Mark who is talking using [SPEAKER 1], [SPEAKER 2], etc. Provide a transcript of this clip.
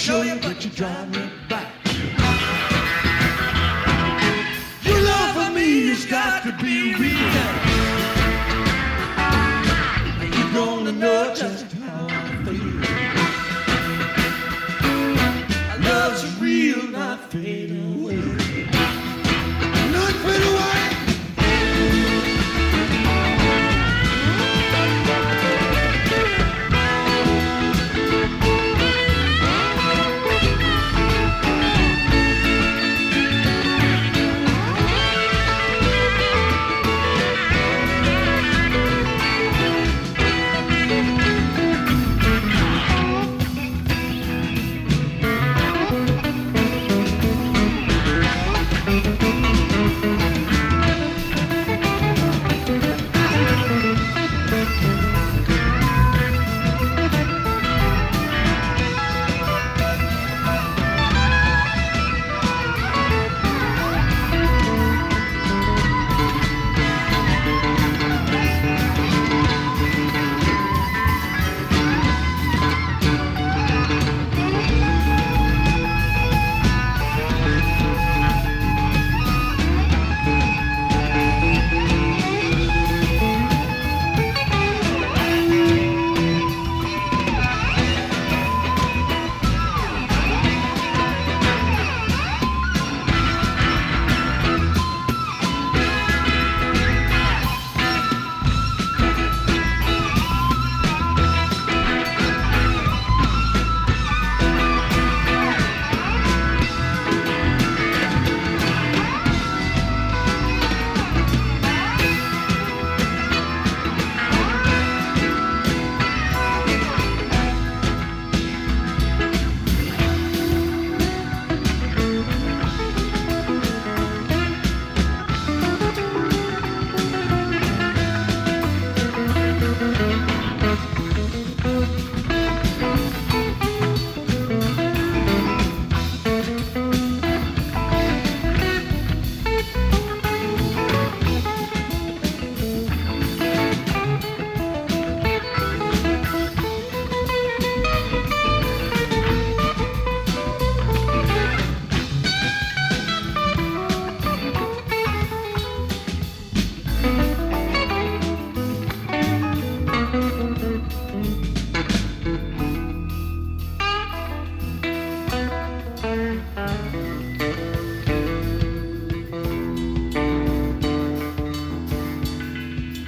[SPEAKER 1] show you, but you drive me back. Your love for me has got to be real. And you're gonna know just how I feel. Love's real, not fatal.